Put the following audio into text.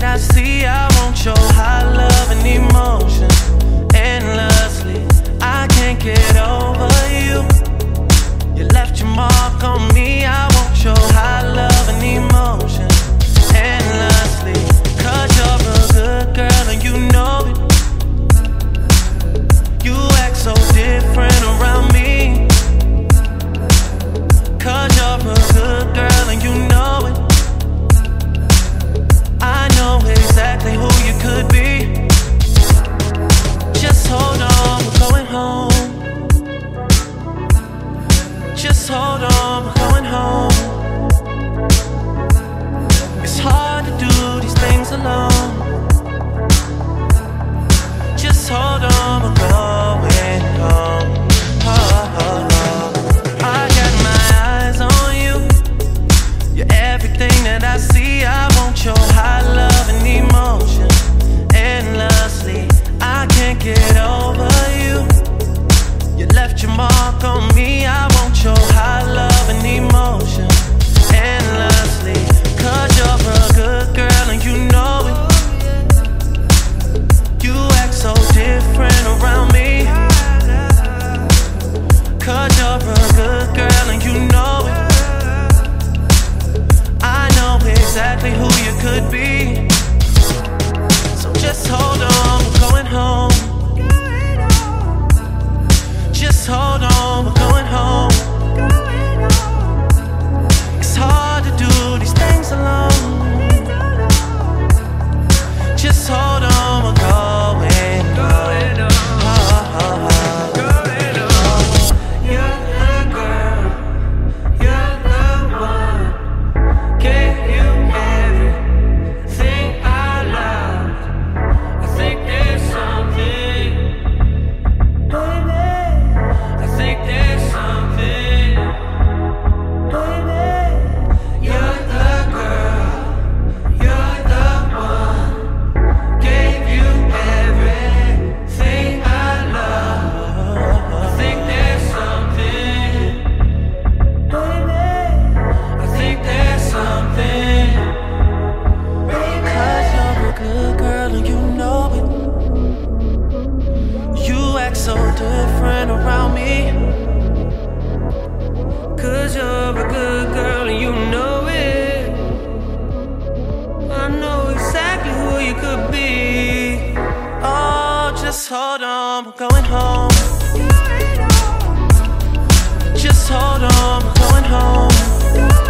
that I see, I want your high love and emotion endlessly. I can't get over. get just hold Just hold on, we're going home. Just hold on, we're going home.